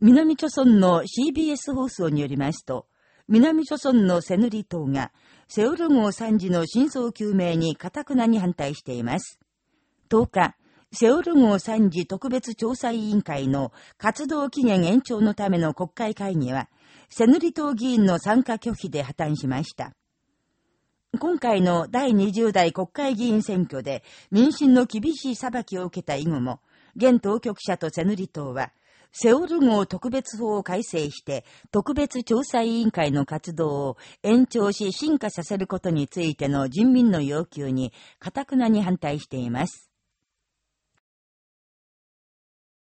南朝村の CBS 放送によりますと、南朝村のセヌリ島が、セオル号惨事の真相究明に堅くなに反対しています。10日、セオル号惨事特別調査委員会の活動期限延長のための国会会議は、セヌリ島議員の参加拒否で破綻しました。今回の第20代国会議員選挙で民進の厳しい裁きを受けた以後も、現当局者とセヌリ島は、セオル号特別法を改正して、特別調査委員会の活動を延長し進化させることについての人民の要求に、かたくなに反対しています。